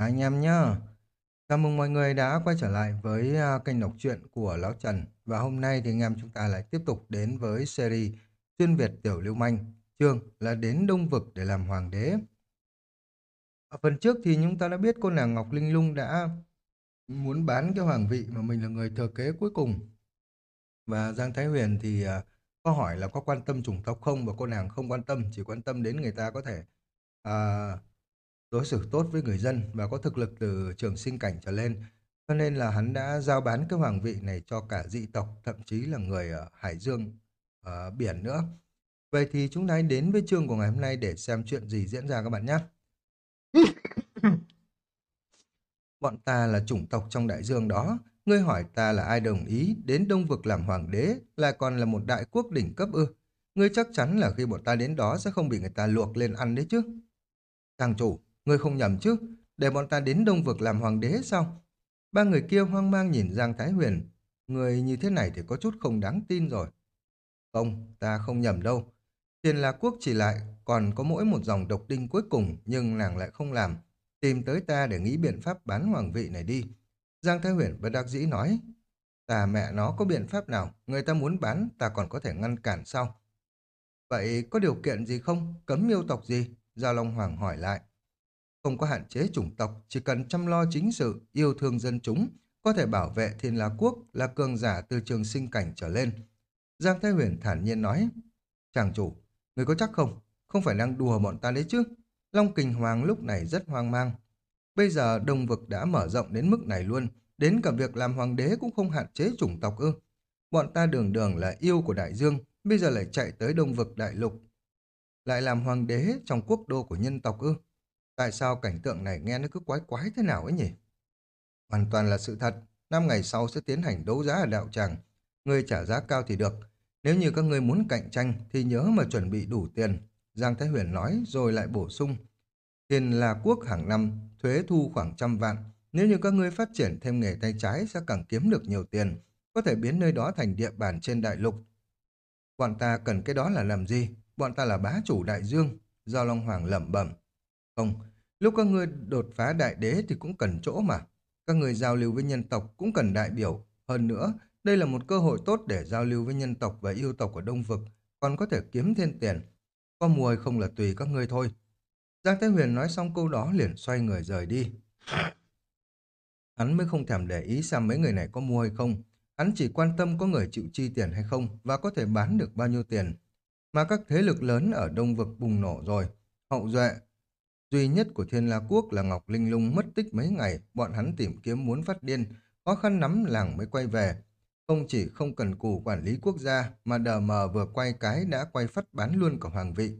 À, anh em nhá. Chào mừng mọi người đã quay trở lại với à, kênh đọc truyện của Lão Trần. Và hôm nay thì anh em chúng ta lại tiếp tục đến với series Xuyên Việt Tiểu Lưu Manh. Chương là đến Đông Vực để làm hoàng đế. Ở phần trước thì chúng ta đã biết cô nàng Ngọc Linh Lung đã muốn bán cái hoàng vị mà mình là người thừa kế cuối cùng. Và Giang Thái Huyền thì à, có hỏi là có quan tâm chủng tộc không và cô nàng không quan tâm, chỉ quan tâm đến người ta có thể à, đối xử tốt với người dân và có thực lực từ trường sinh cảnh trở lên. Cho nên là hắn đã giao bán cái hoàng vị này cho cả dị tộc, thậm chí là người ở Hải Dương, ở biển nữa. Vậy thì chúng ta hãy đến với chương của ngày hôm nay để xem chuyện gì diễn ra các bạn nhé. Bọn ta là chủng tộc trong đại dương đó. Ngươi hỏi ta là ai đồng ý đến Đông Vực làm hoàng đế, lại còn là một đại quốc đỉnh cấp ư. Ngươi chắc chắn là khi bọn ta đến đó sẽ không bị người ta luộc lên ăn đấy chứ. Chàng chủ, Ngươi không nhầm chứ, để bọn ta đến Đông Vực làm hoàng đế sao? Ba người kia hoang mang nhìn Giang Thái Huyền. Người như thế này thì có chút không đáng tin rồi. Không, ta không nhầm đâu. Tiền là quốc chỉ lại còn có mỗi một dòng độc đinh cuối cùng nhưng nàng lại không làm. Tìm tới ta để nghĩ biện pháp bán hoàng vị này đi. Giang Thái Huyền bất đắc dĩ nói. Ta mẹ nó có biện pháp nào, người ta muốn bán ta còn có thể ngăn cản sao? Vậy có điều kiện gì không? Cấm miêu tộc gì? Giao Long Hoàng hỏi lại. Không có hạn chế chủng tộc, chỉ cần chăm lo chính sự, yêu thương dân chúng, có thể bảo vệ thiên la quốc là cường giả từ trường sinh cảnh trở lên. Giang Thái Huyền thản nhiên nói, chàng chủ, người có chắc không? Không phải đang đùa bọn ta đấy chứ? Long Kình Hoàng lúc này rất hoang mang. Bây giờ đông vực đã mở rộng đến mức này luôn, đến cả việc làm hoàng đế cũng không hạn chế chủng tộc ư. Bọn ta đường đường là yêu của đại dương, bây giờ lại chạy tới đông vực đại lục. Lại làm hoàng đế trong quốc đô của nhân tộc ư. Tại sao cảnh tượng này nghe nó cứ quái quái thế nào ấy nhỉ? Hoàn toàn là sự thật. Năm ngày sau sẽ tiến hành đấu giá ở đạo tràng. Người trả giá cao thì được. Nếu như các người muốn cạnh tranh thì nhớ mà chuẩn bị đủ tiền. Giang Thái Huyền nói rồi lại bổ sung. Tiền là quốc hàng năm, thuế thu khoảng trăm vạn. Nếu như các ngươi phát triển thêm nghề tay trái sẽ càng kiếm được nhiều tiền. Có thể biến nơi đó thành địa bàn trên đại lục. Bọn ta cần cái đó là làm gì? Bọn ta là bá chủ đại dương. Giao Long Hoàng lẩm bẩm. Không, lúc các ngươi đột phá đại đế thì cũng cần chỗ mà. Các người giao lưu với nhân tộc cũng cần đại biểu. Hơn nữa, đây là một cơ hội tốt để giao lưu với nhân tộc và yêu tộc ở Đông Vực, còn có thể kiếm thêm tiền. Có mua hay không là tùy các ngươi thôi. Giang Thái Huyền nói xong câu đó liền xoay người rời đi. Hắn mới không thèm để ý xem mấy người này có mua hay không. Hắn chỉ quan tâm có người chịu chi tiền hay không và có thể bán được bao nhiêu tiền. Mà các thế lực lớn ở Đông Vực bùng nổ rồi. Hậu duệ, Duy nhất của Thiên La Quốc là Ngọc Linh Lung mất tích mấy ngày, bọn hắn tìm kiếm muốn phát điên, khó khăn lắm làng mới quay về. Không chỉ không cần cù quản lý quốc gia, mà đờ mờ vừa quay cái đã quay phát bán luôn cả hoàng vị.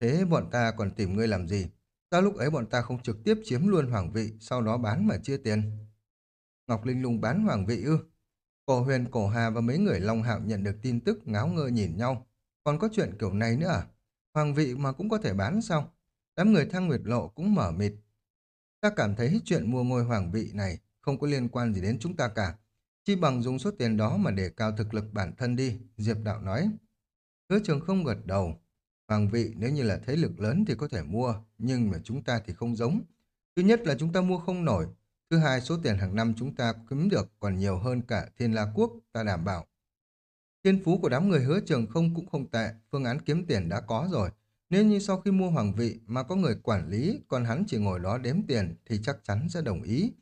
Thế bọn ta còn tìm ngươi làm gì? Sao lúc ấy bọn ta không trực tiếp chiếm luôn hoàng vị, sau đó bán mà chia tiền? Ngọc Linh Lung bán hoàng vị ư? Cổ huyền, cổ hà và mấy người Long Hạo nhận được tin tức ngáo ngơ nhìn nhau. Còn có chuyện kiểu này nữa à? Hoàng vị mà cũng có thể bán sao? Đám người thang nguyệt lộ cũng mở mịt. Ta cảm thấy chuyện mua ngôi hoàng vị này không có liên quan gì đến chúng ta cả. Chỉ bằng dùng số tiền đó mà để cao thực lực bản thân đi, Diệp Đạo nói. Hứa trường không gật đầu. Hoàng vị nếu như là thế lực lớn thì có thể mua, nhưng mà chúng ta thì không giống. Thứ nhất là chúng ta mua không nổi. Thứ hai, số tiền hàng năm chúng ta kiếm được còn nhiều hơn cả thiên la quốc, ta đảm bảo. Thiên phú của đám người hứa trường không cũng không tệ, phương án kiếm tiền đã có rồi. Nếu như sau khi mua hoàng vị mà có người quản lý, còn hắn chỉ ngồi đó đếm tiền thì chắc chắn sẽ đồng ý.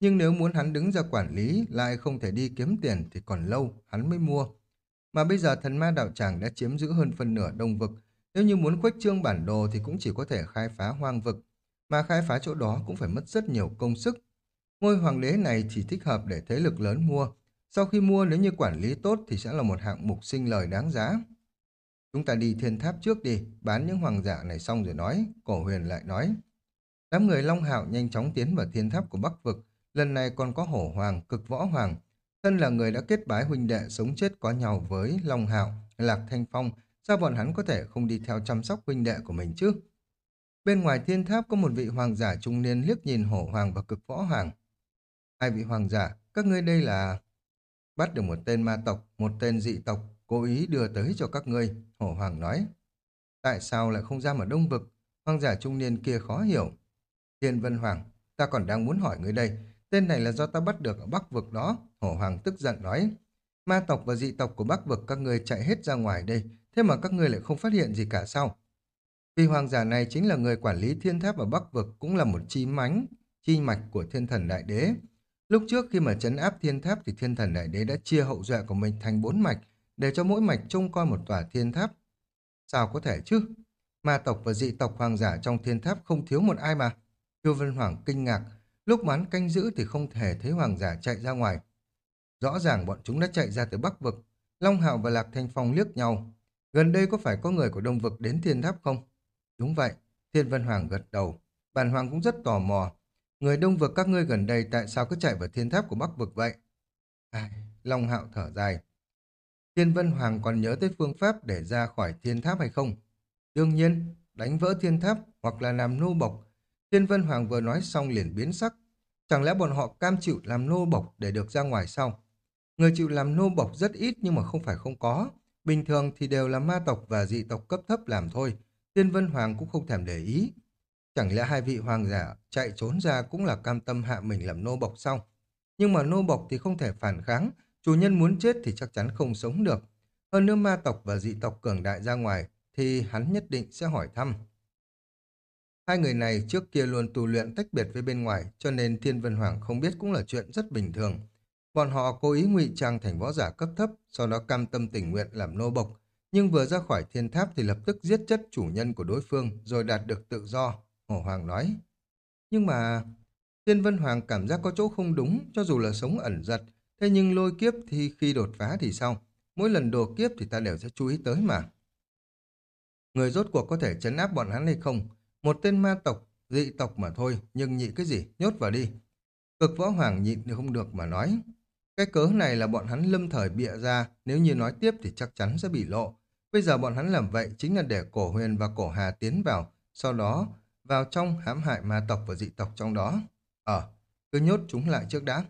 Nhưng nếu muốn hắn đứng ra quản lý lại không thể đi kiếm tiền thì còn lâu hắn mới mua. Mà bây giờ thần ma đạo tràng đã chiếm giữ hơn phần nửa đông vực. Nếu như muốn khuếch trương bản đồ thì cũng chỉ có thể khai phá hoang vực. Mà khai phá chỗ đó cũng phải mất rất nhiều công sức. Ngôi hoàng đế này chỉ thích hợp để thế lực lớn mua. Sau khi mua nếu như quản lý tốt thì sẽ là một hạng mục sinh lời đáng giá. Chúng ta đi thiên tháp trước đi, bán những hoàng giả này xong rồi nói, cổ huyền lại nói. Đám người Long Hạo nhanh chóng tiến vào thiên tháp của Bắc Vực, lần này còn có hổ hoàng, cực võ hoàng. Thân là người đã kết bái huynh đệ sống chết có nhau với Long Hạo, Lạc Thanh Phong, sao bọn hắn có thể không đi theo chăm sóc huynh đệ của mình chứ? Bên ngoài thiên tháp có một vị hoàng giả trung niên liếc nhìn hổ hoàng và cực võ hoàng. Hai vị hoàng giả, các ngươi đây là... Bắt được một tên ma tộc, một tên dị tộc, cố ý đưa tới cho các ngươi, hổ hoàng nói. Tại sao lại không ra ở đông vực? Hoàng giả trung niên kia khó hiểu. Thiên Vân Hoàng, ta còn đang muốn hỏi ngươi đây. Tên này là do ta bắt được ở Bắc Vực đó. Hổ Hoàng tức giận nói. Ma tộc và dị tộc của Bắc Vực các ngươi chạy hết ra ngoài đây. Thế mà các ngươi lại không phát hiện gì cả sao? Vì hoàng giả này chính là người quản lý thiên tháp ở Bắc Vực cũng là một chi mánh, chi mạch của thiên thần đại đế. Lúc trước khi mà chấn áp thiên tháp thì thiên thần đại đế đã chia hậu duệ của mình thành bốn mạch để cho mỗi mạch trông coi một tòa thiên tháp. Sao có thể chứ? Ma tộc và dị tộc hoàng giả trong thiên tháp không thiếu một ai mà. Tiêu Vân Hoàng kinh ngạc, lúc mà hắn canh giữ thì không thể thấy hoàng giả chạy ra ngoài. Rõ ràng bọn chúng đã chạy ra từ Bắc Vực. Long Hạo và Lạc Thanh Phong liếc nhau. Gần đây có phải có người của Đông Vực đến thiên tháp không? Đúng vậy, Thiên Vân Hoàng gật đầu. Bản Hoàng cũng rất tò mò. Người Đông Vực các ngươi gần đây tại sao cứ chạy vào thiên tháp của Bắc Vực vậy? À, Long Hạo thở dài. Thiên Vân Hoàng còn nhớ tới phương pháp để ra khỏi thiên tháp hay không? Đương nhiên, đánh vỡ thiên tháp hoặc là làm nô bộc. Thiên Vân Hoàng vừa nói xong liền biến sắc. Chẳng lẽ bọn họ cam chịu làm nô bộc để được ra ngoài sao? Người chịu làm nô bộc rất ít nhưng mà không phải không có. Bình thường thì đều là ma tộc và dị tộc cấp thấp làm thôi. Thiên Vân Hoàng cũng không thèm để ý. Chẳng lẽ hai vị hoàng giả chạy trốn ra cũng là cam tâm hạ mình làm nô bộc sao? Nhưng mà nô bộc thì không thể phản kháng, chủ nhân muốn chết thì chắc chắn không sống được. Hơn nữa ma tộc và dị tộc cường đại ra ngoài thì hắn nhất định sẽ hỏi thăm. Hai người này trước kia luôn tu luyện tách biệt với bên ngoài cho nên Thiên Vân Hoàng không biết cũng là chuyện rất bình thường. Bọn họ cố ý ngụy trang thành võ giả cấp thấp, sau đó cam tâm tình nguyện làm nô bộc, nhưng vừa ra khỏi thiên tháp thì lập tức giết chết chủ nhân của đối phương rồi đạt được tự do, Hổ Hoàng nói. Nhưng mà Thiên Vân Hoàng cảm giác có chỗ không đúng cho dù là sống ẩn giật, thế nhưng lôi kiếp thì khi đột phá thì sao? Mỗi lần đổ kiếp thì ta đều sẽ chú ý tới mà. Người rốt cuộc có thể chấn áp bọn hắn hay không? Một tên ma tộc, dị tộc mà thôi, nhưng nhị cái gì, nhốt vào đi. Cực võ hoàng nhịn thì không được mà nói. Cái cớ này là bọn hắn lâm thời bịa ra, nếu như nói tiếp thì chắc chắn sẽ bị lộ. Bây giờ bọn hắn làm vậy chính là để cổ huyền và cổ hà tiến vào, sau đó vào trong hãm hại ma tộc và dị tộc trong đó. Ờ, cứ nhốt chúng lại trước đã.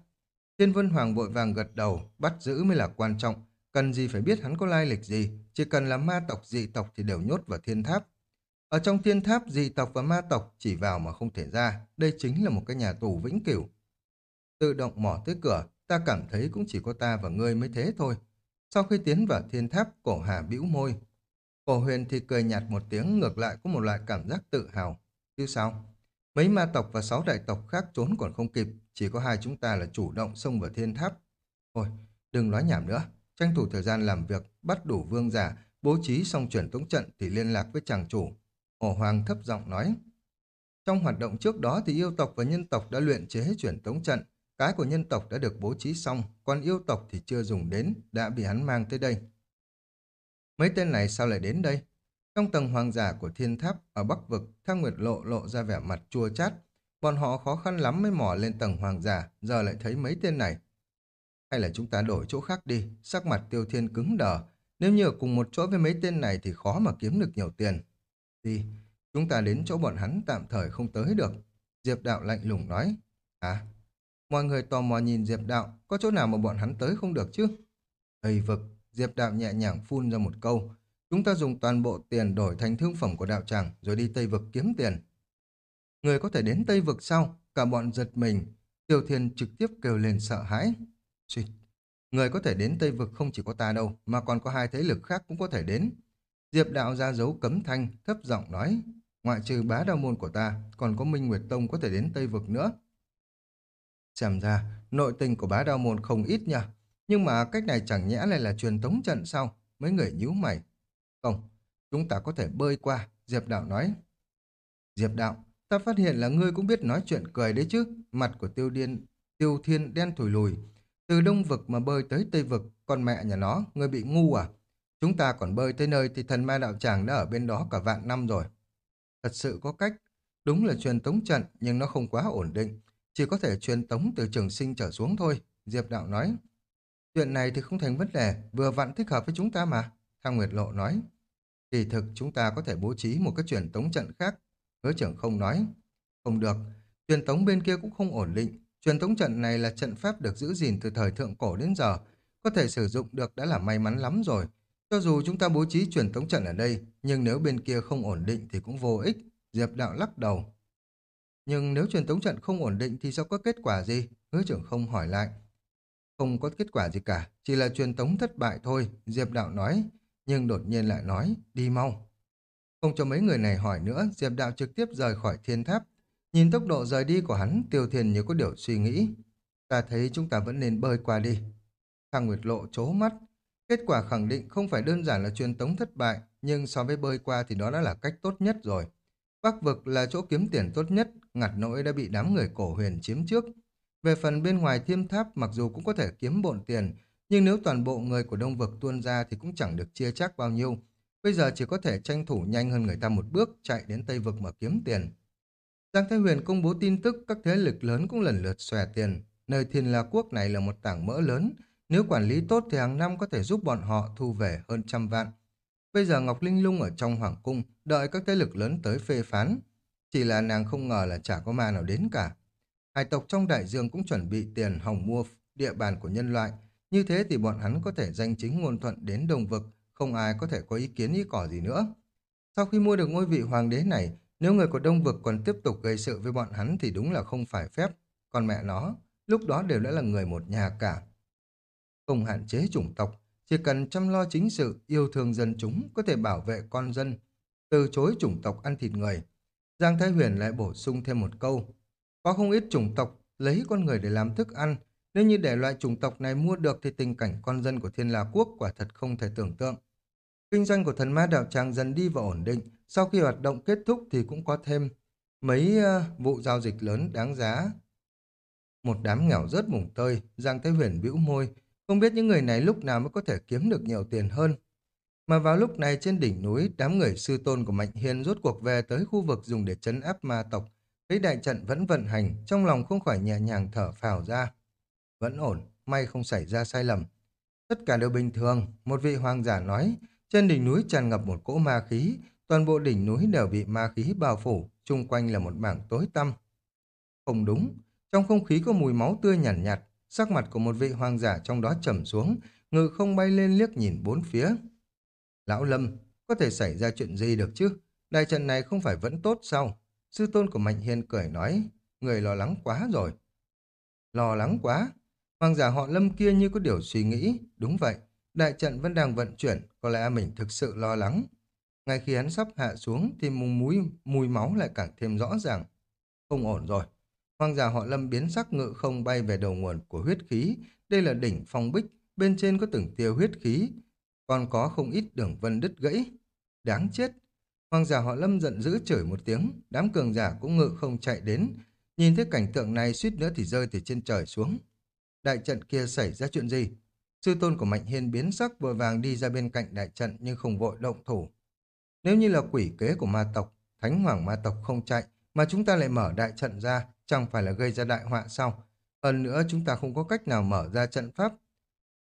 Thiên Vân Hoàng vội vàng gật đầu, bắt giữ mới là quan trọng. Cần gì phải biết hắn có lai lịch gì, chỉ cần là ma tộc dị tộc thì đều nhốt vào thiên tháp. Ở trong thiên tháp, dị tộc và ma tộc chỉ vào mà không thể ra, đây chính là một cái nhà tù vĩnh cửu. Tự động mỏ tới cửa, ta cảm thấy cũng chỉ có ta và ngươi mới thế thôi. Sau khi tiến vào thiên tháp, cổ hà bĩu môi. Cổ huyền thì cười nhạt một tiếng, ngược lại có một loại cảm giác tự hào. Chứ sao? Mấy ma tộc và sáu đại tộc khác trốn còn không kịp, chỉ có hai chúng ta là chủ động xông vào thiên tháp. Thôi, đừng nói nhảm nữa, tranh thủ thời gian làm việc, bắt đủ vương giả, bố trí xong chuyển tống trận thì liên lạc với chàng chủ. Hồ Hoàng thấp giọng nói. Trong hoạt động trước đó thì yêu tộc và nhân tộc đã luyện chế chuyển tống trận, cái của nhân tộc đã được bố trí xong, còn yêu tộc thì chưa dùng đến, đã bị hắn mang tới đây. Mấy tên này sao lại đến đây? Trong tầng hoàng giả của thiên tháp ở Bắc Vực, Thang Nguyệt Lộ lộ ra vẻ mặt chua chát. Bọn họ khó khăn lắm mới mò lên tầng hoàng giả, giờ lại thấy mấy tên này. Hay là chúng ta đổi chỗ khác đi, sắc mặt tiêu thiên cứng đờ. Nếu như ở cùng một chỗ với mấy tên này thì khó mà kiếm được nhiều tiền. Đi, chúng ta đến chỗ bọn hắn tạm thời không tới được. Diệp đạo lạnh lùng nói. À, mọi người tò mò nhìn Diệp đạo, có chỗ nào mà bọn hắn tới không được chứ? Tây vực, Diệp đạo nhẹ nhàng phun ra một câu. Chúng ta dùng toàn bộ tiền đổi thành thương phẩm của đạo tràng rồi đi Tây vực kiếm tiền. Người có thể đến Tây vực sau, cả bọn giật mình. Tiêu Thiên trực tiếp kêu lên sợ hãi. Xuyệt. Người có thể đến Tây vực không chỉ có ta đâu, mà còn có hai thế lực khác cũng có thể đến. Diệp đạo ra dấu cấm thanh, thấp giọng nói, ngoại trừ bá đạo môn của ta, còn có Minh Nguyệt Tông có thể đến Tây Vực nữa. Xem ra, nội tình của bá đạo môn không ít nha, nhưng mà cách này chẳng nhẽ lại là truyền tống trận sao? Mấy người nhíu mày. Không, chúng ta có thể bơi qua, Diệp đạo nói. Diệp đạo, ta phát hiện là ngươi cũng biết nói chuyện cười đấy chứ. Mặt của tiêu điên, tiêu thiên đen thủi lùi. Từ đông vực mà bơi tới tây vực, con mẹ nhà nó, ngươi bị ngu à? Chúng ta còn bơi tới nơi thì thần ma đạo tràng đã ở bên đó cả vạn năm rồi. Thật sự có cách. Đúng là truyền tống trận nhưng nó không quá ổn định. Chỉ có thể truyền tống từ trường sinh trở xuống thôi. Diệp đạo nói. Chuyện này thì không thành vấn đề, vừa vặn thích hợp với chúng ta mà. Thang Nguyệt Lộ nói. Kỳ thực chúng ta có thể bố trí một cái truyền tống trận khác. Hứa trưởng không nói. Không được, truyền tống bên kia cũng không ổn định. Truyền tống trận này là trận pháp được giữ gìn từ thời thượng cổ đến giờ. Có thể sử dụng được đã là may mắn lắm rồi. Cho dù chúng ta bố trí truyền tống trận ở đây, nhưng nếu bên kia không ổn định thì cũng vô ích. Diệp đạo lắc đầu. Nhưng nếu truyền tống trận không ổn định thì sẽ có kết quả gì? Hứa trưởng không hỏi lại. Không có kết quả gì cả, chỉ là truyền tống thất bại thôi, Diệp Đạo nói. Nhưng đột nhiên lại nói, đi mau. Không cho mấy người này hỏi nữa, Diệp Đạo trực tiếp rời khỏi thiên tháp. Nhìn tốc độ rời đi của hắn, Tiêu Thiền như có điều suy nghĩ. Ta thấy chúng ta vẫn nên bơi qua đi. Thang Nguyệt Lộ chố mắt. Kết quả khẳng định không phải đơn giản là truyền tống thất bại, nhưng so với bơi qua thì đó đã là cách tốt nhất rồi. Bắc vực là chỗ kiếm tiền tốt nhất, ngặt nỗi đã bị đám người cổ huyền chiếm trước. Về phần bên ngoài thiêm tháp mặc dù cũng có thể kiếm bộn tiền, nhưng nếu toàn bộ người của Đông Vực tuôn ra thì cũng chẳng được chia chắc bao nhiêu. Bây giờ chỉ có thể tranh thủ nhanh hơn người ta một bước chạy đến Tây Vực mà kiếm tiền. Giang Thái Huyền công bố tin tức các thế lực lớn cũng lần lượt xòe tiền. Nơi thiên la quốc này là một tảng mỡ lớn. Nếu quản lý tốt thì hàng năm có thể giúp bọn họ thu về hơn trăm vạn. Bây giờ Ngọc Linh Lung ở trong Hoàng Cung đợi các thế lực lớn tới phê phán. Chỉ là nàng không ngờ là chả có ma nào đến cả. Hải tộc trong đại dương cũng chuẩn bị tiền hồng mua địa bàn của nhân loại. Như thế thì bọn hắn có thể danh chính ngôn thuận đến đồng vực, không ai có thể có ý kiến ý cỏ gì nữa. Sau khi mua được ngôi vị hoàng đế này, nếu người của đông vực còn tiếp tục gây sự với bọn hắn thì đúng là không phải phép. Còn mẹ nó, lúc đó đều đã là người một nhà cả. Không hạn chế chủng tộc, chỉ cần chăm lo chính sự, yêu thương dân chúng, có thể bảo vệ con dân, từ chối chủng tộc ăn thịt người. Giang Thái Huyền lại bổ sung thêm một câu, có không ít chủng tộc lấy con người để làm thức ăn. Nếu như để loại chủng tộc này mua được thì tình cảnh con dân của thiên la quốc quả thật không thể tưởng tượng. Kinh doanh của thần ma đạo tràng dần đi vào ổn định. Sau khi hoạt động kết thúc thì cũng có thêm mấy uh, vụ giao dịch lớn đáng giá. Một đám nghèo rớt mùng tơi, Giang Thế Huyền bĩu môi. Không biết những người này lúc nào mới có thể kiếm được nhiều tiền hơn. Mà vào lúc này trên đỉnh núi, đám người sư tôn của Mạnh Hiên rốt cuộc về tới khu vực dùng để chấn áp ma tộc Thấy đại trận vẫn vận hành, trong lòng không khỏi nhẹ nhàng thở phào ra. Vẫn ổn, may không xảy ra sai lầm. Tất cả đều bình thường, một vị hoàng giả nói, trên đỉnh núi tràn ngập một cỗ ma khí, toàn bộ đỉnh núi đều bị ma khí bao phủ, chung quanh là một mảng tối tăm. Không đúng, trong không khí có mùi máu tươi nhàn nhạt, nhạt, sắc mặt của một vị hoàng giả trong đó trầm xuống, ngự không bay lên liếc nhìn bốn phía. Lão Lâm, có thể xảy ra chuyện gì được chứ? Đại trận này không phải vẫn tốt sao? Sư tôn của Mạnh Hiên cười nói, người lo lắng quá rồi. Lo lắng quá? Hoàng giả họ lâm kia như có điều suy nghĩ. Đúng vậy, đại trận vẫn đang vận chuyển, có lẽ mình thực sự lo lắng. Ngay khi hắn sắp hạ xuống thì mùi, mùi, mùi máu lại càng thêm rõ ràng. Không ổn rồi. Hoàng giả họ lâm biến sắc ngự không bay về đầu nguồn của huyết khí. Đây là đỉnh phong bích, bên trên có từng tiêu huyết khí. Còn có không ít đường vân đứt gãy. Đáng chết, Hoàng giả họ lâm giận dữ chửi một tiếng, đám cường giả cũng ngự không chạy đến. Nhìn thấy cảnh tượng này suýt nữa thì rơi từ trên trời xuống. Đại trận kia xảy ra chuyện gì? Sư tôn của Mạnh Hiên biến sắc vội vàng đi ra bên cạnh đại trận nhưng không vội động thủ. Nếu như là quỷ kế của ma tộc, thánh hoàng ma tộc không chạy, mà chúng ta lại mở đại trận ra, chẳng phải là gây ra đại họa sao? Hơn nữa chúng ta không có cách nào mở ra trận pháp.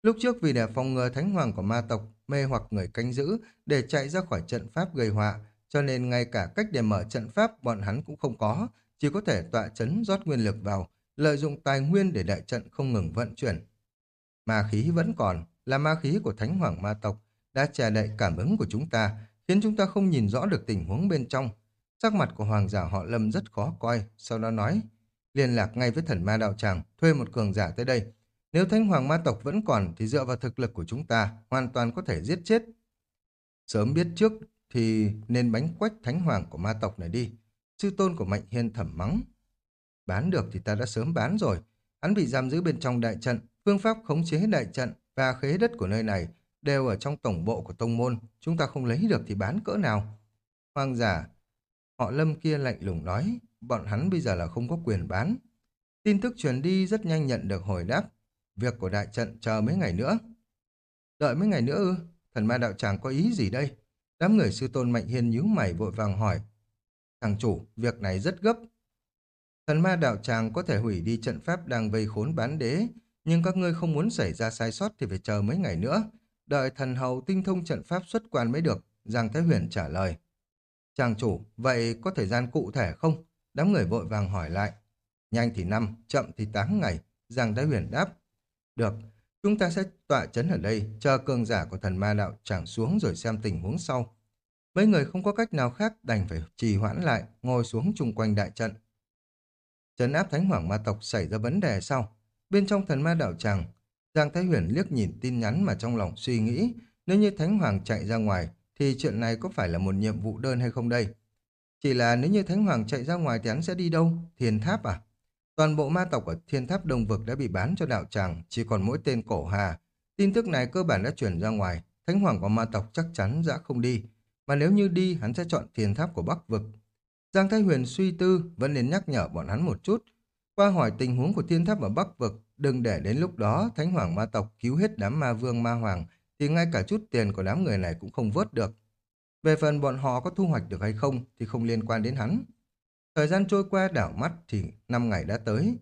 Lúc trước vì để phòng ngừa thánh hoàng của ma tộc mê hoặc người canh giữ để chạy ra khỏi trận pháp gây họa, cho nên ngay cả cách để mở trận pháp bọn hắn cũng không có, chỉ có thể tọa chấn rót nguyên lực vào, lợi dụng tài nguyên để đại trận không ngừng vận chuyển. Ma khí vẫn còn, là ma khí của thánh hoàng ma tộc, đã che đậy cảm ứng của chúng ta, khiến chúng ta không nhìn rõ được tình huống bên trong. Sắc mặt của hoàng giả họ Lâm rất khó coi, sau đó nói, liên lạc ngay với thần ma đạo tràng, thuê một cường giả tới đây. Nếu thánh hoàng ma tộc vẫn còn thì dựa vào thực lực của chúng ta, hoàn toàn có thể giết chết. Sớm biết trước thì nên bánh quách thánh hoàng của ma tộc này đi. Sư tôn của Mạnh Hiên thẩm mắng. Bán được thì ta đã sớm bán rồi. Hắn bị giam giữ bên trong đại trận, phương pháp khống chế đại trận và khế đất của nơi này đều ở trong tổng bộ của tông môn. Chúng ta không lấy được thì bán cỡ nào? Hoàng giả, họ lâm kia lạnh lùng nói, bọn hắn bây giờ là không có quyền bán. Tin tức truyền đi rất nhanh nhận được hồi đáp. Việc của đại trận chờ mấy ngày nữa. Đợi mấy ngày nữa ư? Thần ma đạo tràng có ý gì đây? Đám người sư tôn Mạnh Hiên nhíu mày vội vàng hỏi. Thằng chủ, việc này rất gấp. Thần ma đạo tràng có thể hủy đi trận pháp đang vây khốn bán đế, nhưng các ngươi không muốn xảy ra sai sót thì phải chờ mấy ngày nữa. Đợi thần hầu tinh thông trận pháp xuất quan mới được, Giang Thái Huyền trả lời. Chàng chủ, vậy có thời gian cụ thể không? Đám người vội vàng hỏi lại. Nhanh thì năm, chậm thì tám ngày, Giang Thái Huyền đáp. Được, Chúng ta sẽ tọa chấn ở đây, chờ cường giả của thần ma đạo chẳng xuống rồi xem tình huống sau. Mấy người không có cách nào khác đành phải trì hoãn lại, ngồi xuống chung quanh đại trận. Trấn áp thánh hoàng ma tộc xảy ra vấn đề sau. Bên trong thần ma đạo tràng, Giang Thái Huyền liếc nhìn tin nhắn mà trong lòng suy nghĩ, nếu như thánh hoàng chạy ra ngoài, thì chuyện này có phải là một nhiệm vụ đơn hay không đây? Chỉ là nếu như thánh hoàng chạy ra ngoài thì hắn sẽ đi đâu? Thiên tháp à? Toàn bộ ma tộc ở thiên tháp đông vực đã bị bán cho đạo tràng, chỉ còn mỗi tên cổ hà. Tin tức này cơ bản đã chuyển ra ngoài, thánh hoàng của ma tộc chắc chắn đã không đi. Mà nếu như đi, hắn sẽ chọn thiên tháp của bắc vực. Giang Thái Huyền suy tư, vẫn nên nhắc nhở bọn hắn một chút. Qua hỏi tình huống của thiên tháp ở bắc vực, đừng để đến lúc đó thánh hoàng ma tộc cứu hết đám ma vương ma hoàng, thì ngay cả chút tiền của đám người này cũng không vớt được. Về phần bọn họ có thu hoạch được hay không thì không liên quan đến hắn. Thời gian trôi qua đảo mắt thì năm ngày đã tới.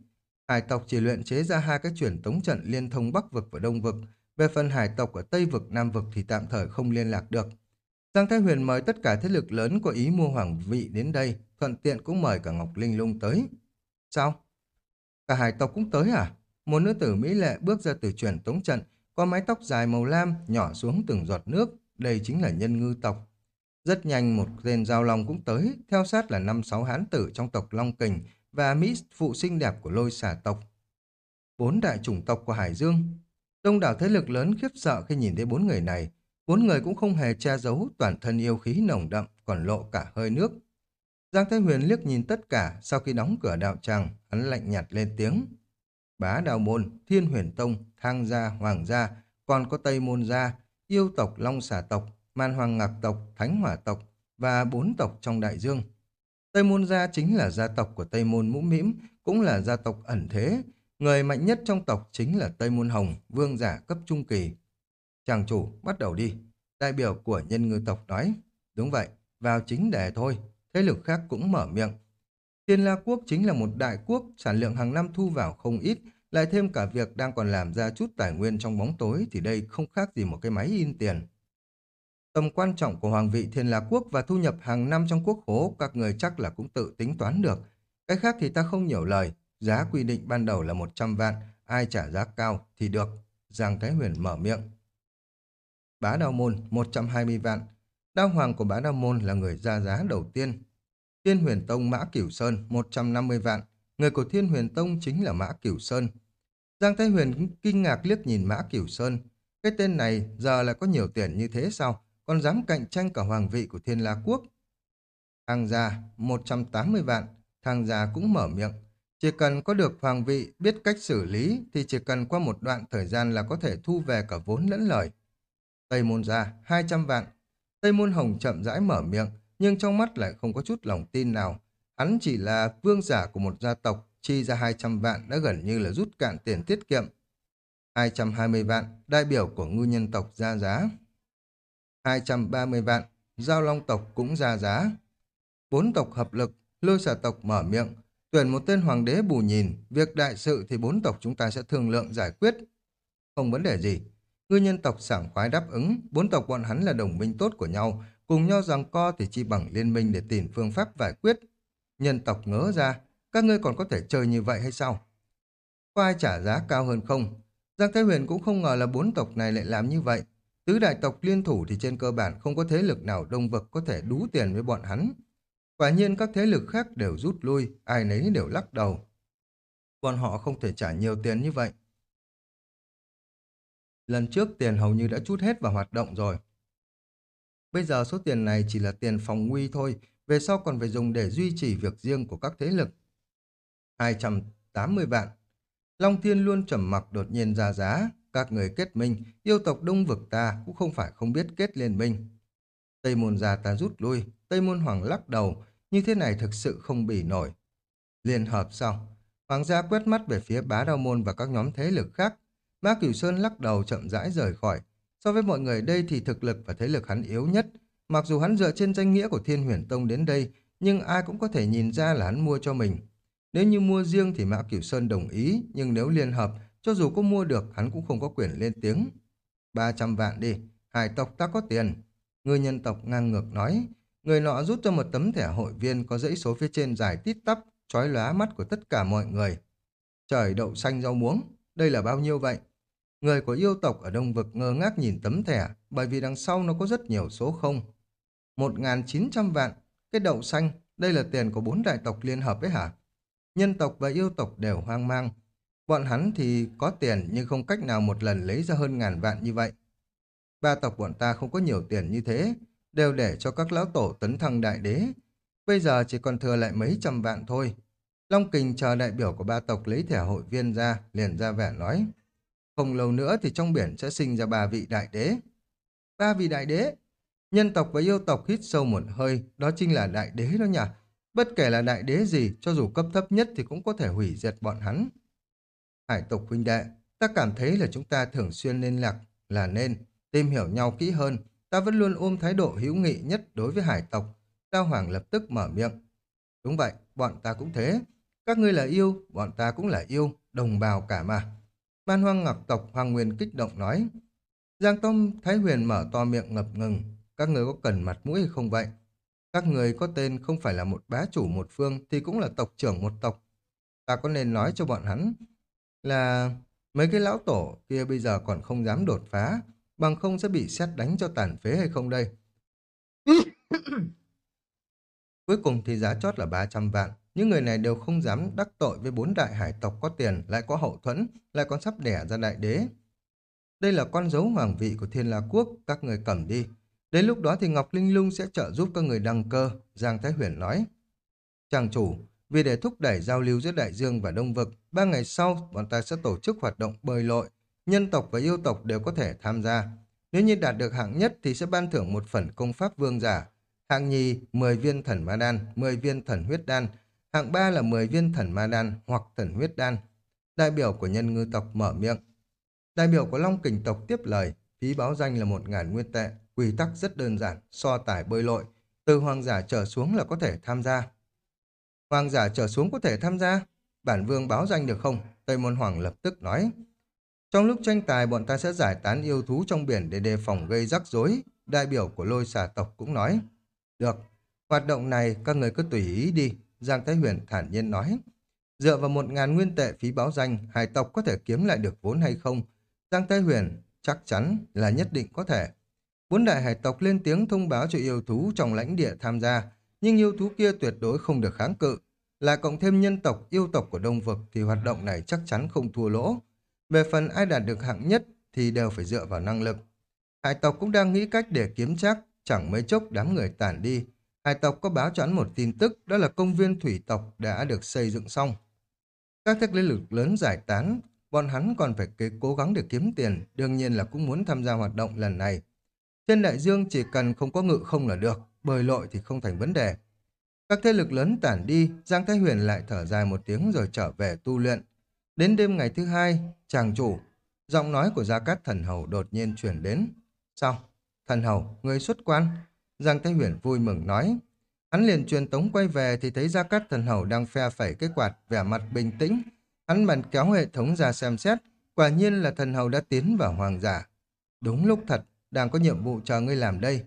Hải tộc chỉ luyện chế ra hai cái chuyển tống trận liên thông Bắc vực và Đông vực. Về phần hải tộc ở Tây vực, Nam vực thì tạm thời không liên lạc được. Giang Thái Huyền mời tất cả thế lực lớn có ý mua hoàng vị đến đây, thuận tiện cũng mời cả Ngọc Linh Lung tới. Sao? Cả hải tộc cũng tới à? Một nữ tử Mỹ lệ bước ra từ chuyển tống trận, có mái tóc dài màu lam nhỏ xuống từng giọt nước. Đây chính là nhân ngư tộc. Rất nhanh một tên giao long cũng tới, theo sát là năm sáu hán tử trong tộc Long Kình và Mỹ phụ xinh đẹp của lôi xà tộc. Bốn đại chủng tộc của Hải Dương. Đông đảo thế lực lớn khiếp sợ khi nhìn thấy bốn người này. Bốn người cũng không hề che giấu toàn thân yêu khí nồng đậm, còn lộ cả hơi nước. Giang Thái Huyền liếc nhìn tất cả, sau khi đóng cửa đạo tràng, hắn lạnh nhạt lên tiếng. Bá Đạo Môn, Thiên Huyền Tông, Thang Gia, Hoàng Gia, còn có Tây Môn Gia, yêu tộc Long Xà tộc, Man Hoàng Ngạc tộc, Thánh Hỏa tộc và bốn tộc trong đại dương. Tây Môn Gia chính là gia tộc của Tây Môn Mũ Mĩm, cũng là gia tộc ẩn thế. Người mạnh nhất trong tộc chính là Tây Môn Hồng, vương giả cấp trung kỳ. Chàng chủ, bắt đầu đi. Đại biểu của nhân ngư tộc nói. Đúng vậy, vào chính đề thôi. Thế lực khác cũng mở miệng. Thiên La Quốc chính là một đại quốc, sản lượng hàng năm thu vào không ít, lại thêm cả việc đang còn làm ra chút tài nguyên trong bóng tối thì đây không khác gì một cái máy in tiền. Tầm quan trọng của Hoàng vị Thiên La Quốc và thu nhập hàng năm trong quốc hố các người chắc là cũng tự tính toán được. Cái khác thì ta không nhiều lời, giá quy định ban đầu là 100 vạn, ai trả giá cao thì được. Giang Thái Huyền mở miệng. Bá đào Môn 120 vạn, Đao Hoàng của Bá Đao Môn là người ra giá đầu tiên. Thiên Huyền Tông Mã Cửu Sơn 150 vạn, người của Thiên Huyền Tông chính là Mã Cửu Sơn. Giang Thái Huyền kinh ngạc liếc nhìn Mã Cửu Sơn, cái tên này giờ lại có nhiều tiền như thế sao? còn dám cạnh tranh cả hoàng vị của thiên la quốc. Thang già 180 vạn, thang già cũng mở miệng. Chỉ cần có được hoàng vị biết cách xử lý thì chỉ cần qua một đoạn thời gian là có thể thu về cả vốn lẫn lời. Tây môn gia 200 vạn. Tây môn hồng chậm rãi mở miệng nhưng trong mắt lại không có chút lòng tin nào. Hắn chỉ là vương giả của một gia tộc chi ra 200 vạn đã gần như là rút cạn tiền tiết kiệm. 220 vạn, đại biểu của ngư nhân tộc ra giá. 230 vạn, giao long tộc cũng ra giá. Bốn tộc hợp lực, lôi xà tộc mở miệng, tuyển một tên hoàng đế bù nhìn, việc đại sự thì bốn tộc chúng ta sẽ thương lượng giải quyết. Không vấn đề gì. Ngư nhân tộc sảng khoái đáp ứng, bốn tộc bọn hắn là đồng minh tốt của nhau, cùng nhau rằng co thì chi bằng liên minh để tìm phương pháp giải quyết. Nhân tộc ngớ ra, các ngươi còn có thể chơi như vậy hay sao? Có ai trả giá cao hơn không? Giang Thái Huyền cũng không ngờ là bốn tộc này lại làm như vậy. Tứ đại tộc liên thủ thì trên cơ bản không có thế lực nào đông vực có thể đú tiền với bọn hắn. Quả nhiên các thế lực khác đều rút lui, ai nấy đều lắc đầu. Bọn họ không thể trả nhiều tiền như vậy. Lần trước tiền hầu như đã chút hết vào hoạt động rồi. Bây giờ số tiền này chỉ là tiền phòng nguy thôi, về sau còn phải dùng để duy trì việc riêng của các thế lực. 280 vạn. Long Thiên luôn trầm mặc đột nhiên ra giá, các người kết minh, yêu tộc đông vực ta cũng không phải không biết kết liên minh. Tây môn gia ta rút lui, Tây môn hoàng lắc đầu, như thế này thực sự không bỉ nổi. Liên hợp sau, hoàng gia quét mắt về phía bá đao môn và các nhóm thế lực khác. Mã Cửu Sơn lắc đầu chậm rãi rời khỏi. So với mọi người đây thì thực lực và thế lực hắn yếu nhất. Mặc dù hắn dựa trên danh nghĩa của Thiên Huyền Tông đến đây, nhưng ai cũng có thể nhìn ra là hắn mua cho mình. Nếu như mua riêng thì Mã Cửu Sơn đồng ý, nhưng nếu liên hợp cho dù có mua được, hắn cũng không có quyền lên tiếng. 300 vạn đi, hải tộc ta có tiền. Người nhân tộc ngang ngược nói, người nọ rút cho một tấm thẻ hội viên có dãy số phía trên dài tít tắp, chói lóa mắt của tất cả mọi người. Trời đậu xanh rau muống, đây là bao nhiêu vậy? Người của yêu tộc ở Đông Vực ngơ ngác nhìn tấm thẻ, bởi vì đằng sau nó có rất nhiều số không. 1.900 vạn, cái đậu xanh, đây là tiền của bốn đại tộc liên hợp ấy hả? nhân tộc và yêu tộc đều hoang mang. Bọn hắn thì có tiền nhưng không cách nào một lần lấy ra hơn ngàn vạn như vậy. Ba tộc bọn ta không có nhiều tiền như thế, đều để cho các lão tổ tấn thăng đại đế. Bây giờ chỉ còn thừa lại mấy trăm vạn thôi. Long Kình chờ đại biểu của ba tộc lấy thẻ hội viên ra, liền ra vẻ nói. Không lâu nữa thì trong biển sẽ sinh ra ba vị đại đế. Ba vị đại đế? Nhân tộc và yêu tộc hít sâu một hơi, đó chính là đại đế đó nhỉ? Bất kể là đại đế gì, cho dù cấp thấp nhất thì cũng có thể hủy diệt bọn hắn. Hải tộc huynh đệ, ta cảm thấy là chúng ta thường xuyên liên lạc là nên tìm hiểu nhau kỹ hơn. Ta vẫn luôn ôm thái độ hữu nghị nhất đối với hải tộc. Cao Hoàng lập tức mở miệng. Đúng vậy, bọn ta cũng thế. Các ngươi là yêu, bọn ta cũng là yêu, đồng bào cả mà. Ban hoang ngọc tộc Hoàng Nguyên kích động nói. Giang Tông Thái Huyền mở to miệng ngập ngừng. Các người có cần mặt mũi hay không vậy? Các người có tên không phải là một bá chủ một phương thì cũng là tộc trưởng một tộc. Ta có nên nói cho bọn hắn là mấy cái lão tổ kia bây giờ còn không dám đột phá, bằng không sẽ bị xét đánh cho tàn phế hay không đây? Cuối cùng thì giá chót là 300 vạn. Những người này đều không dám đắc tội với bốn đại hải tộc có tiền, lại có hậu thuẫn, lại còn sắp đẻ ra đại đế. Đây là con dấu hoàng vị của thiên la quốc, các người cầm đi. Đến lúc đó thì Ngọc Linh Lung sẽ trợ giúp các người đăng cơ, Giang Thái Huyền nói. Chàng chủ, vì để thúc đẩy giao lưu giữa đại dương và đông vực, ba ngày sau bọn ta sẽ tổ chức hoạt động bơi lội, nhân tộc và yêu tộc đều có thể tham gia. Nếu như đạt được hạng nhất thì sẽ ban thưởng một phần công pháp vương giả, hạng nhì 10 viên thần ma đan, 10 viên thần huyết đan, hạng ba là 10 viên thần ma đan hoặc thần huyết đan. Đại biểu của nhân ngư tộc mở miệng. Đại biểu của Long Kình tộc tiếp lời, phí báo danh là một ngàn nguyên tệ, quy tắc rất đơn giản, so tải bơi lội, từ hoàng giả trở xuống là có thể tham gia. Hoàng giả trở xuống có thể tham gia, bản vương báo danh được không? Tây Môn Hoàng lập tức nói. Trong lúc tranh tài bọn ta sẽ giải tán yêu thú trong biển để đề phòng gây rắc rối. Đại biểu của lôi xà tộc cũng nói. Được, hoạt động này các người cứ tùy ý đi, Giang Thái Huyền thản nhiên nói. Dựa vào một ngàn nguyên tệ phí báo danh, hải tộc có thể kiếm lại được vốn hay không? Giang Thái Huyền chắc chắn là nhất định có thể. Bốn đại hải tộc lên tiếng thông báo cho yêu thú trong lãnh địa tham gia, nhưng yêu thú kia tuyệt đối không được kháng cự. Là cộng thêm nhân tộc, yêu tộc của Đông Vực thì hoạt động này chắc chắn không thua lỗ. Về phần ai đạt được hạng nhất thì đều phải dựa vào năng lực. Hải tộc cũng đang nghĩ cách để kiếm chắc, chẳng mấy chốc đám người tản đi. Hải tộc có báo cho hắn một tin tức, đó là công viên thủy tộc đã được xây dựng xong. Các thế lực lớn giải tán, bọn hắn còn phải cố gắng để kiếm tiền, đương nhiên là cũng muốn tham gia hoạt động lần này. Trên đại dương chỉ cần không có ngự không là được, bơi lội thì không thành vấn đề. Các thế lực lớn tản đi, Giang Thái Huyền lại thở dài một tiếng rồi trở về tu luyện. Đến đêm ngày thứ hai, chàng chủ, giọng nói của Gia Cát Thần Hầu đột nhiên chuyển đến. Sao? Thần Hầu, người xuất quan? Giang Thái Huyền vui mừng nói. Hắn liền truyền tống quay về thì thấy Gia Cát Thần Hầu đang phe phẩy cái quạt, vẻ mặt bình tĩnh. Hắn bèn kéo hệ thống ra xem xét, quả nhiên là Thần Hầu đã tiến vào hoàng giả. Đúng lúc thật, đang có nhiệm vụ chờ ngươi làm đây.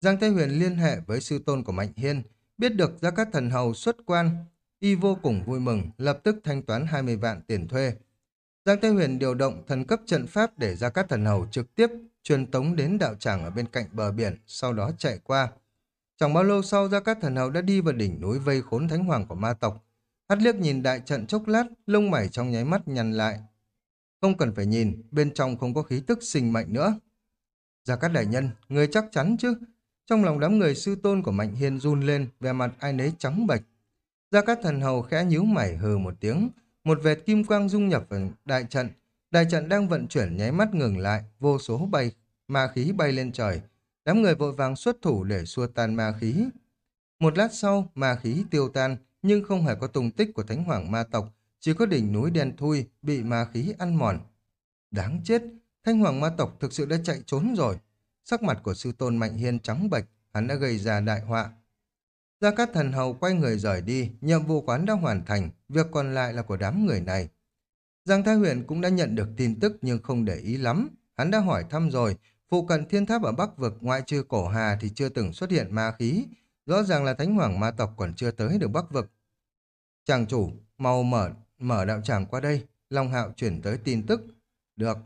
Giang Thái Huyền liên hệ với sư tôn của Mạnh Hiên, biết được Gia Cát Thần Hầu xuất quan. Y vô cùng vui mừng, lập tức thanh toán 20 vạn tiền thuê. Giang Thái Huyền điều động thần cấp trận pháp để Gia Cát Thần Hầu trực tiếp truyền tống đến đạo tràng ở bên cạnh bờ biển, sau đó chạy qua. Chẳng bao lâu sau, Gia Cát Thần Hầu đã đi vào đỉnh núi vây khốn thánh hoàng của ma tộc. Hắt liếc nhìn đại trận chốc lát, lông mày trong nháy mắt nhăn lại. Không cần phải nhìn, bên trong không có khí tức sinh mệnh nữa. Gia Cát Đại Nhân, người chắc chắn chứ? Trong lòng đám người sư tôn của Mạnh Hiên run lên, vẻ mặt ai nấy trắng bệch. Gia Cát Thần Hầu khẽ nhíu mày hừ một tiếng, một vệt kim quang dung nhập vào đại trận. Đại trận đang vận chuyển nháy mắt ngừng lại, vô số bay, ma khí bay lên trời. Đám người vội vàng xuất thủ để xua tan ma khí. Một lát sau, ma khí tiêu tan, nhưng không hề có tung tích của thánh hoàng ma tộc, chỉ có đỉnh núi đen thui bị ma khí ăn mòn. Đáng chết, thanh hoàng ma tộc thực sự đã chạy trốn rồi. Sắc mặt của sư tôn Mạnh Hiên trắng bệch, hắn đã gây ra đại họa. Gia Cát Thần Hầu quay người rời đi, nhiệm vụ quán đã hoàn thành, việc còn lại là của đám người này. Giang Thái Huyền cũng đã nhận được tin tức nhưng không để ý lắm. Hắn đã hỏi thăm rồi, phụ cận thiên tháp ở Bắc Vực ngoại trừ cổ hà thì chưa từng xuất hiện ma khí. Rõ ràng là Thánh Hoàng ma tộc còn chưa tới được Bắc Vực. Chàng chủ, mau mở, mở đạo tràng qua đây. Long Hạo chuyển tới tin tức. Được.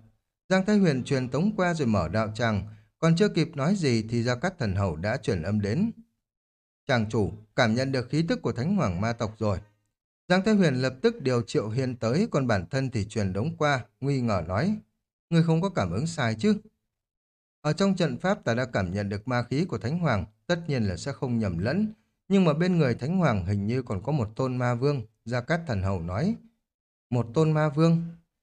Giang Thái Huyền truyền tống qua rồi mở đạo tràng. Còn chưa kịp nói gì thì Gia Cát Thần Hầu đã chuyển âm đến. Chàng chủ, cảm nhận được khí tức của Thánh Hoàng ma tộc rồi. Giang Thái Huyền lập tức điều Triệu Hiên tới, còn bản thân thì truyền đống qua, nguy ngờ nói. Người không có cảm ứng sai chứ? Ở trong trận pháp ta đã cảm nhận được ma khí của Thánh Hoàng, tất nhiên là sẽ không nhầm lẫn. Nhưng mà bên người Thánh Hoàng hình như còn có một tôn ma vương, Gia Cát Thần Hầu nói. Một tôn ma vương?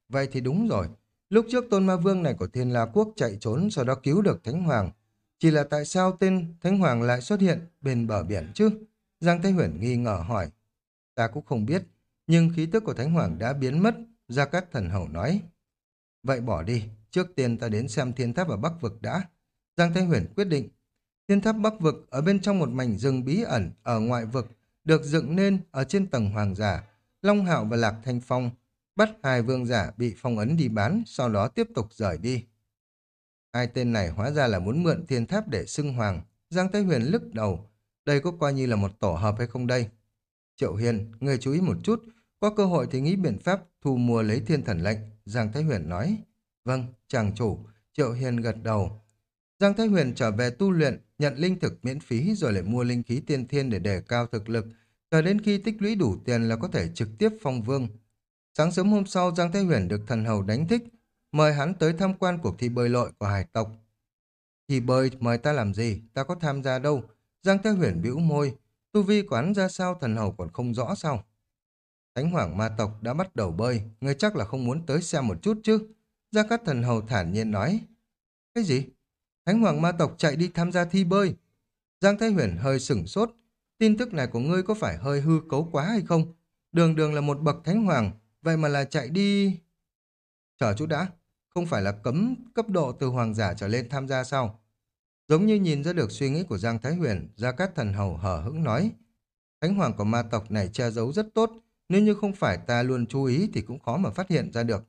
Vậy thì đúng rồi. Lúc trước tôn ma vương này của Thiên La Quốc chạy trốn sau đó cứu được Thánh Hoàng. Chỉ là tại sao tên Thánh Hoàng lại xuất hiện bên bờ biển chứ? Giang Thái Huyền nghi ngờ hỏi. Ta cũng không biết, nhưng khí tức của Thánh Hoàng đã biến mất, ra các Thần Hầu nói. Vậy bỏ đi, trước tiên ta đến xem thiên tháp ở Bắc Vực đã. Giang thanh Huyền quyết định. Thiên tháp Bắc Vực ở bên trong một mảnh rừng bí ẩn ở ngoại vực, được dựng nên ở trên tầng hoàng giả. Long Hạo và Lạc Thanh Phong bắt hai vương giả bị phong ấn đi bán, sau đó tiếp tục rời đi. Hai tên này hóa ra là muốn mượn thiên tháp để xưng hoàng. Giang Thái Huyền lức đầu. Đây có coi như là một tổ hợp hay không đây? Triệu Hiền, người chú ý một chút. Có cơ hội thì nghĩ biện pháp thu mua lấy thiên thần lệnh. Giang Thái Huyền nói. Vâng, chàng chủ. Triệu Hiền gật đầu. Giang Thái Huyền trở về tu luyện, nhận linh thực miễn phí rồi lại mua linh khí tiên thiên để đề cao thực lực. Chờ đến khi tích lũy đủ tiền là có thể trực tiếp phong vương. Sáng sớm hôm sau, Giang Thái Huyền được thần hầu đánh thích, mời hắn tới tham quan cuộc thi bơi lội của hải tộc. Thi bơi mời ta làm gì, ta có tham gia đâu. Giang Thái Huyền bĩu môi, tu vi của hắn ra sao thần hầu còn không rõ sao. Thánh hoàng ma tộc đã bắt đầu bơi, ngươi chắc là không muốn tới xem một chút chứ. Gia Cát thần hầu thản nhiên nói. Cái gì? Thánh hoàng ma tộc chạy đi tham gia thi bơi. Giang Thái Huyền hơi sửng sốt. Tin tức này của ngươi có phải hơi hư cấu quá hay không? Đường đường là một bậc thánh hoàng, vậy mà là chạy đi... Chờ chút đã, không phải là cấm cấp độ từ hoàng giả trở lên tham gia sao? Giống như nhìn ra được suy nghĩ của Giang Thái Huyền, Gia Cát Thần Hầu hở hững nói. Thánh hoàng của ma tộc này che giấu rất tốt, nếu như không phải ta luôn chú ý thì cũng khó mà phát hiện ra được.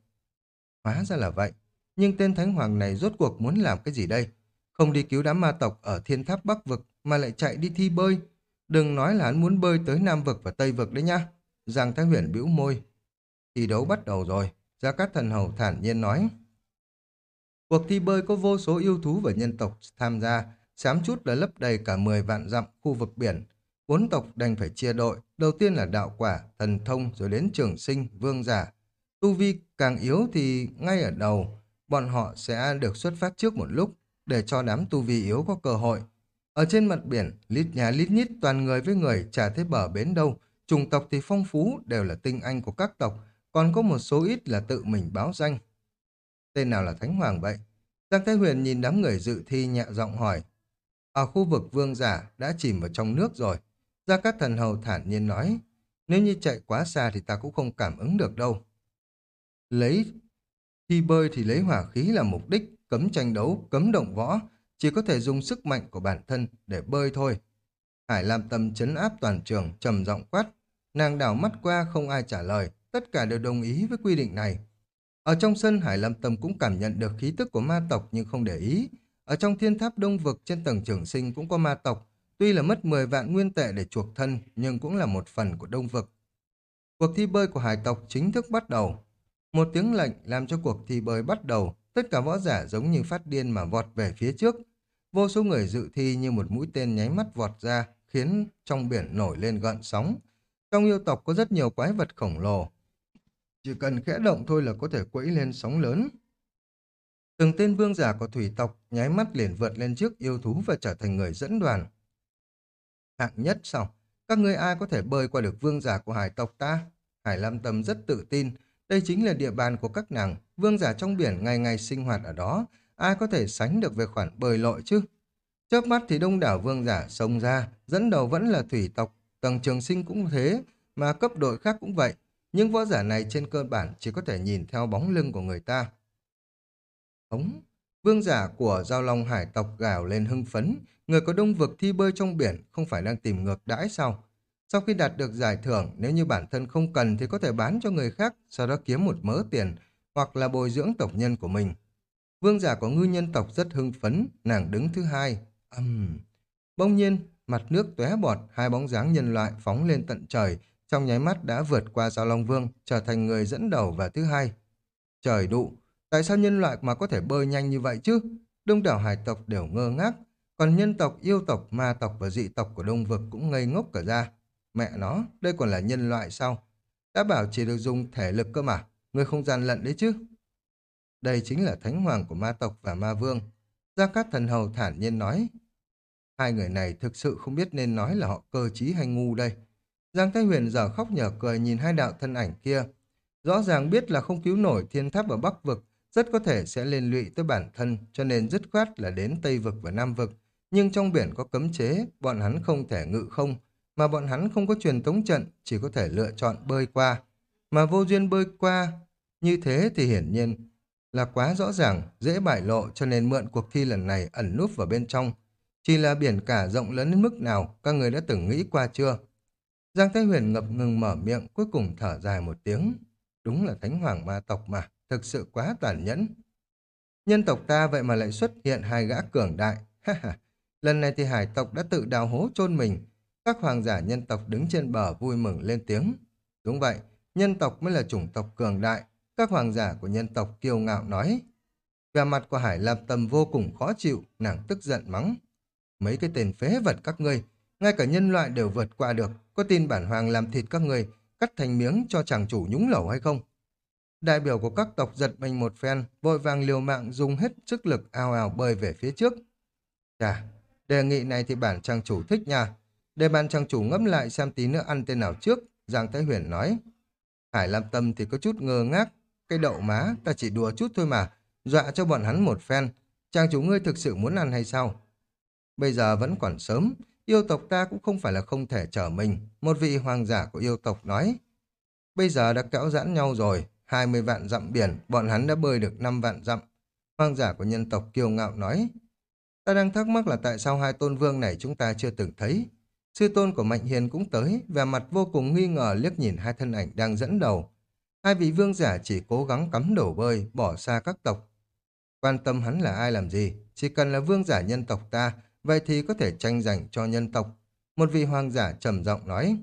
Hóa ra là vậy, nhưng tên thánh hoàng này rốt cuộc muốn làm cái gì đây? Không đi cứu đám ma tộc ở thiên tháp Bắc Vực mà lại chạy đi thi bơi. Đừng nói là hắn muốn bơi tới Nam Vực và Tây Vực đấy nhá. Giang Thái Huyền bĩu môi. Thi đấu bắt đầu rồi, Gia Cát Thần Hầu thản nhiên nói. Cuộc thi bơi có vô số yêu thú và nhân tộc tham gia, xám chút là lấp đầy cả 10 vạn dặm khu vực biển. Bốn tộc đành phải chia đội, đầu tiên là đạo quả, thần thông, rồi đến trường sinh, vương giả. Tu vi càng yếu thì ngay ở đầu, bọn họ sẽ được xuất phát trước một lúc, để cho đám tu vi yếu có cơ hội. Ở trên mặt biển, lít nhà lít nhít toàn người với người chả thấy bờ bến đâu, chủng tộc thì phong phú đều là tinh anh của các tộc, còn có một số ít là tự mình báo danh. Tên nào là Thánh Hoàng vậy? Giang Thái Huyền nhìn đám người dự thi nhẹ giọng hỏi. Ở khu vực vương giả đã chìm vào trong nước rồi. Gia Cát Thần Hầu thản nhiên nói. Nếu như chạy quá xa thì ta cũng không cảm ứng được đâu. Lấy thi bơi thì lấy hỏa khí là mục đích, cấm tranh đấu, cấm động võ, chỉ có thể dùng sức mạnh của bản thân để bơi thôi. Hải Lam Tâm chấn áp toàn trường, trầm giọng quát. Nàng đảo mắt qua không ai trả lời, tất cả đều đồng ý với quy định này. Ở trong sân Hải Lâm Tâm cũng cảm nhận được khí tức của ma tộc nhưng không để ý. Ở trong thiên tháp đông vực trên tầng trường sinh cũng có ma tộc. Tuy là mất 10 vạn nguyên tệ để chuộc thân nhưng cũng là một phần của đông vực. Cuộc thi bơi của hải tộc chính thức bắt đầu. Một tiếng lệnh làm cho cuộc thi bơi bắt đầu. Tất cả võ giả giống như phát điên mà vọt về phía trước. Vô số người dự thi như một mũi tên nháy mắt vọt ra khiến trong biển nổi lên gợn sóng. Trong yêu tộc có rất nhiều quái vật khổng lồ, chỉ cần khẽ động thôi là có thể quẫy lên sóng lớn. Từng tên vương giả của thủy tộc nháy mắt liền vượt lên trước yêu thú và trở thành người dẫn đoàn. Hạng nhất sau, Các ngươi ai có thể bơi qua được vương giả của hải tộc ta? Hải Lam Tâm rất tự tin. Đây chính là địa bàn của các nàng. Vương giả trong biển ngày ngày sinh hoạt ở đó. Ai có thể sánh được về khoản bơi lội chứ? Chớp mắt thì đông đảo vương giả xông ra. Dẫn đầu vẫn là thủy tộc. Tầng trường sinh cũng thế. Mà cấp đội khác cũng vậy những võ giả này trên cơ bản chỉ có thể nhìn theo bóng lưng của người ta. ống vương giả của giao long hải tộc gào lên hưng phấn, người có đông vực thi bơi trong biển không phải đang tìm ngược đãi sao? Sau khi đạt được giải thưởng, nếu như bản thân không cần thì có thể bán cho người khác, sau đó kiếm một mớ tiền, hoặc là bồi dưỡng tộc nhân của mình. Vương giả của ngư nhân tộc rất hưng phấn, nàng đứng thứ hai. Âm... Uhm. Bỗng nhiên, mặt nước tóe bọt, hai bóng dáng nhân loại phóng lên tận trời, trong nháy mắt đã vượt qua Giao Long Vương, trở thành người dẫn đầu và thứ hai. Trời đụ, tại sao nhân loại mà có thể bơi nhanh như vậy chứ? Đông đảo hải tộc đều ngơ ngác, còn nhân tộc, yêu tộc, ma tộc và dị tộc của Đông Vực cũng ngây ngốc cả ra. Mẹ nó, đây còn là nhân loại sao? Đã bảo chỉ được dùng thể lực cơ mà, người không gian lận đấy chứ. Đây chính là thánh hoàng của ma tộc và ma vương. Gia Cát Thần Hầu thản nhiên nói. Hai người này thực sự không biết nên nói là họ cơ trí hay ngu đây. Giang Thái Huyền giờ khóc nhở cười nhìn hai đạo thân ảnh kia. Rõ ràng biết là không cứu nổi thiên tháp ở Bắc Vực, rất có thể sẽ liên lụy tới bản thân, cho nên dứt khoát là đến Tây Vực và Nam Vực. Nhưng trong biển có cấm chế, bọn hắn không thể ngự không, mà bọn hắn không có truyền tống trận, chỉ có thể lựa chọn bơi qua. Mà vô duyên bơi qua, như thế thì hiển nhiên là quá rõ ràng, dễ bại lộ cho nên mượn cuộc thi lần này ẩn núp vào bên trong. Chỉ là biển cả rộng lớn đến mức nào, các người đã từng nghĩ qua chưa? Giang Thái Huyền ngập ngừng mở miệng, cuối cùng thở dài một tiếng. Đúng là thánh hoàng ma tộc mà, thực sự quá tàn nhẫn. Nhân tộc ta vậy mà lại xuất hiện hai gã cường đại. Lần này thì hải tộc đã tự đào hố chôn mình. Các hoàng giả nhân tộc đứng trên bờ vui mừng lên tiếng. Đúng vậy, nhân tộc mới là chủng tộc cường đại. Các hoàng giả của nhân tộc kiêu ngạo nói. Về mặt của Hải Lạp tầm vô cùng khó chịu, nàng tức giận mắng. Mấy cái tên phế vật các ngươi, ngay cả nhân loại đều vượt qua được. Có tin bản hoàng làm thịt các người cắt thành miếng cho chàng chủ nhúng lẩu hay không? Đại biểu của các tộc giật mình một phen, vội vàng liều mạng dùng hết sức lực ao ào bơi về phía trước. Chà, đề nghị này thì bản trang chủ thích nha. Để bản trang chủ ngẫm lại xem tí nữa ăn tên nào trước, Giang Thái Huyền nói. Hải Lam Tâm thì có chút ngơ ngác. Cái đậu má, ta chỉ đùa chút thôi mà. Dọa cho bọn hắn một phen. Chàng chủ ngươi thực sự muốn ăn hay sao? Bây giờ vẫn còn sớm. Yêu tộc ta cũng không phải là không thể trở mình. Một vị hoàng giả của yêu tộc nói. Bây giờ đã kéo giãn nhau rồi. 20 vạn dặm biển, bọn hắn đã bơi được 5 vạn dặm. Hoàng giả của nhân tộc kiêu ngạo nói. Ta đang thắc mắc là tại sao hai tôn vương này chúng ta chưa từng thấy. Sư tôn của Mạnh Hiền cũng tới, vẻ mặt vô cùng nghi ngờ liếc nhìn hai thân ảnh đang dẫn đầu. Hai vị vương giả chỉ cố gắng cắm đổ bơi, bỏ xa các tộc. Quan tâm hắn là ai làm gì, chỉ cần là vương giả nhân tộc ta, vậy thì có thể tranh giành cho nhân tộc. Một vị hoàng giả trầm giọng nói.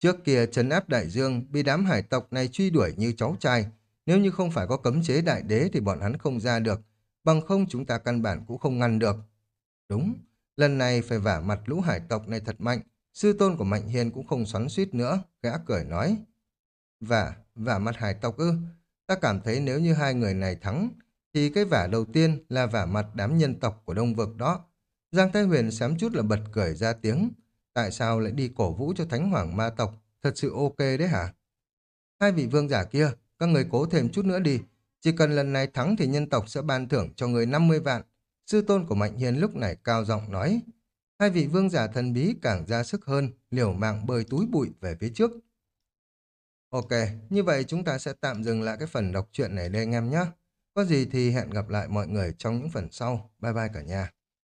Trước kia trấn áp đại dương, bị đám hải tộc này truy đuổi như cháu trai. Nếu như không phải có cấm chế đại đế thì bọn hắn không ra được. Bằng không chúng ta căn bản cũng không ngăn được. Đúng, lần này phải vả mặt lũ hải tộc này thật mạnh. Sư tôn của Mạnh Hiền cũng không xoắn suýt nữa, gã cười nói. Vả, vả mặt hải tộc ư? Ta cảm thấy nếu như hai người này thắng, thì cái vả đầu tiên là vả mặt đám nhân tộc của Đông Vực đó. Giang Thái Huyền xém chút là bật cười ra tiếng. Tại sao lại đi cổ vũ cho thánh hoàng ma tộc? Thật sự ok đấy hả? Hai vị vương giả kia, các người cố thêm chút nữa đi. Chỉ cần lần này thắng thì nhân tộc sẽ ban thưởng cho người 50 vạn. Sư tôn của Mạnh Hiền lúc này cao giọng nói. Hai vị vương giả thần bí càng ra sức hơn, liều mạng bơi túi bụi về phía trước. Ok, như vậy chúng ta sẽ tạm dừng lại cái phần đọc truyện này đây anh em nhé. Có gì thì hẹn gặp lại mọi người trong những phần sau. Bye bye cả nhà.